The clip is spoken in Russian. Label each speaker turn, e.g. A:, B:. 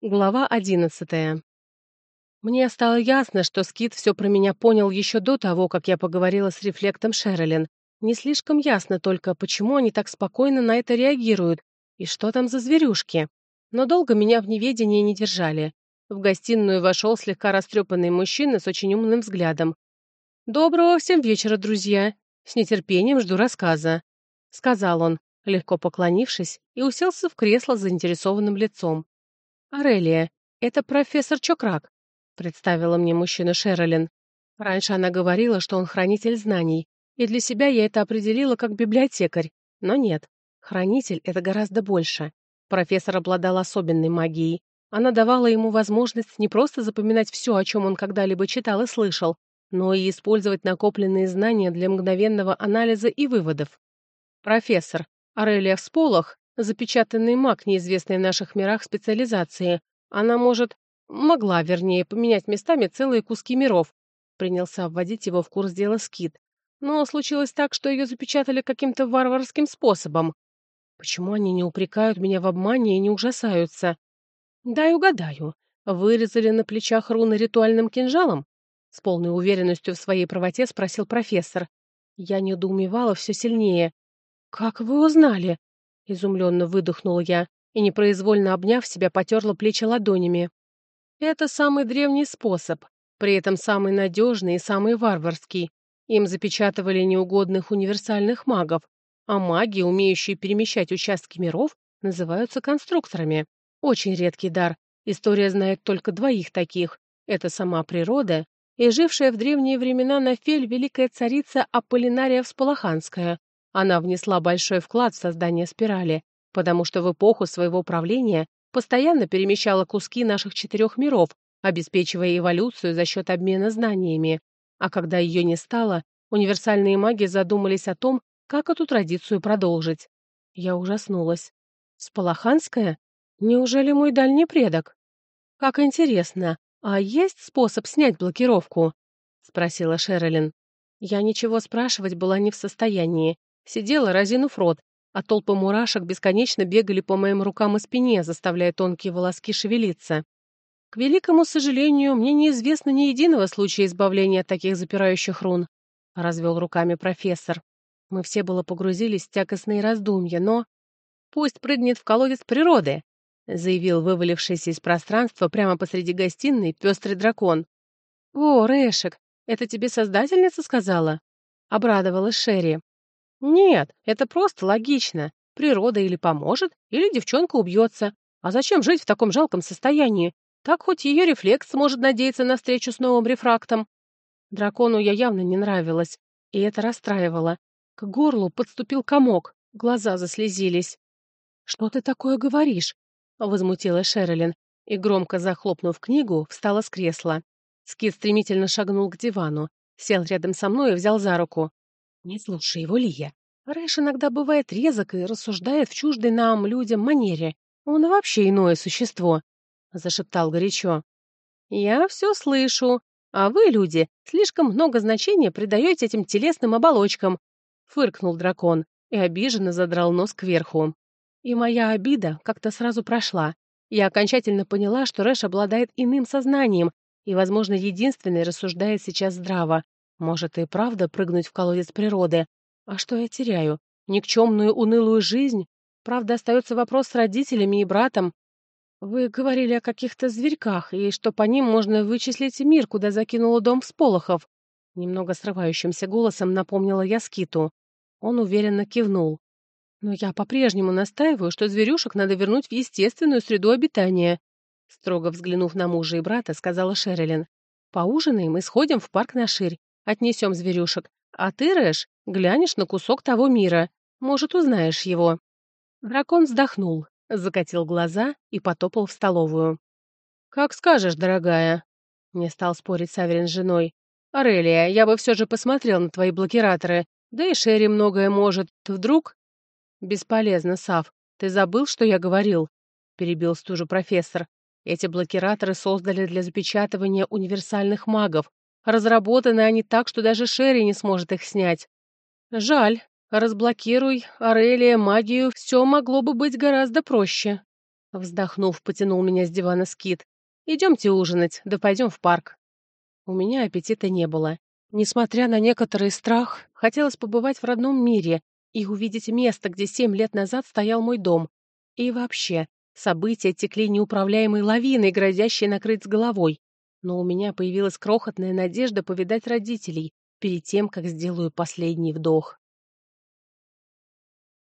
A: Глава одиннадцатая. Мне стало ясно, что Скит все про меня понял еще до того, как я поговорила с рефлектом Шерлин. Не слишком ясно только, почему они так спокойно на это реагируют, и что там за зверюшки. Но долго меня в неведении не держали. В гостиную вошел слегка растрепанный мужчина с очень умным взглядом. «Доброго всем вечера, друзья! С нетерпением жду рассказа», — сказал он, легко поклонившись, и уселся в кресло с заинтересованным лицом. «Арелия, это профессор Чокрак», — представила мне мужчина Шерлин. Раньше она говорила, что он хранитель знаний, и для себя я это определила как библиотекарь. Но нет, хранитель — это гораздо больше. Профессор обладал особенной магией. Она давала ему возможность не просто запоминать все, о чем он когда-либо читал и слышал, но и использовать накопленные знания для мгновенного анализа и выводов. Профессор Арелия Всполох запечатанный маг, неизвестный в наших мирах специализации. Она может... Могла, вернее, поменять местами целые куски миров. Принялся вводить его в курс дела Скит. Но случилось так, что ее запечатали каким-то варварским способом. Почему они не упрекают меня в обмане и не ужасаются? Дай угадаю. Вырезали на плечах руны ритуальным кинжалом? С полной уверенностью в своей правоте спросил профессор. Я недоумевала все сильнее. «Как вы узнали?» Изумленно выдохнула я и, непроизвольно обняв себя, потерла плечи ладонями. Это самый древний способ, при этом самый надежный и самый варварский. Им запечатывали неугодных универсальных магов, а маги, умеющие перемещать участки миров, называются конструкторами. Очень редкий дар. История знает только двоих таких. Это сама природа и жившая в древние времена на Фель великая царица Аполлинария Всполоханская, она внесла большой вклад в создание спирали, потому что в эпоху своего правления постоянно перемещала куски наших четырех миров, обеспечивая эволюцию за счет обмена знаниями. А когда ее не стало, универсальные маги задумались о том, как эту традицию продолжить. Я ужаснулась. Сполоханская? Неужели мой дальний предок? Как интересно, а есть способ снять блокировку? Спросила Шерлин. Я ничего спрашивать была не в состоянии. Сидела, разинув рот, а толпы мурашек бесконечно бегали по моим рукам и спине, заставляя тонкие волоски шевелиться. К великому сожалению, мне неизвестно ни единого случая избавления от таких запирающих рун, — развел руками профессор. Мы все было погрузились в тягостные раздумья, но... «Пусть прыгнет в колодец природы», — заявил вывалившийся из пространства прямо посреди гостиной пестрый дракон. «О, Рэшек, это тебе создательница сказала?» — обрадовалась Шерри. Нет, это просто логично. Природа или поможет, или девчонка убьется. А зачем жить в таком жалком состоянии? Так хоть ее рефлекс может надеяться на встречу с новым рефрактом. Дракону я явно не нравилась, и это расстраивало. К горлу подступил комок, глаза заслезились. «Что ты такое говоришь?» — возмутила Шерлин, и, громко захлопнув книгу, встала с кресла. Скит стремительно шагнул к дивану, сел рядом со мной и взял за руку. Не слушай его, Лия. Рэш иногда бывает резок и рассуждает в чуждой нам, людям, манере. Он вообще иное существо, — зашептал горячо. Я все слышу, а вы, люди, слишком много значения придаете этим телесным оболочкам, — фыркнул дракон и обиженно задрал нос кверху. И моя обида как-то сразу прошла. Я окончательно поняла, что Рэш обладает иным сознанием и, возможно, единственный рассуждает сейчас здраво, может и правда прыгнуть в колодец природы. А что я теряю? Никчемную унылую жизнь? Правда, остается вопрос с родителями и братом. Вы говорили о каких-то зверьках, и что по ним можно вычислить мир, куда закинула дом всполохов. Немного срывающимся голосом напомнила я Скиту. Он уверенно кивнул. Но я по-прежнему настаиваю, что зверюшек надо вернуть в естественную среду обитания. Строго взглянув на мужа и брата, сказала Шерлин. Поужинаем и сходим в парк на ширь. Отнесем зверюшек. А ты, Рэш, глянешь на кусок того мира. Может, узнаешь его». Дракон вздохнул, закатил глаза и потопал в столовую. «Как скажешь, дорогая», — не стал спорить Саверин с женой. «Арелия, я бы все же посмотрел на твои блокираторы. Да и Шерри многое может. Вдруг...» «Бесполезно, Сав. Ты забыл, что я говорил?» — перебил стужу профессор. «Эти блокираторы создали для запечатывания универсальных магов, Разработаны они так, что даже Шерри не сможет их снять. Жаль. Разблокируй, Арелия, магию, все могло бы быть гораздо проще. Вздохнув, потянул меня с дивана Скит. «Идемте ужинать, да пойдем в парк». У меня аппетита не было. Несмотря на некоторый страх, хотелось побывать в родном мире и увидеть место, где семь лет назад стоял мой дом. И вообще, события текли неуправляемой лавиной, грозящей накрыть с головой. Но у меня появилась крохотная надежда повидать родителей перед тем, как сделаю последний вдох.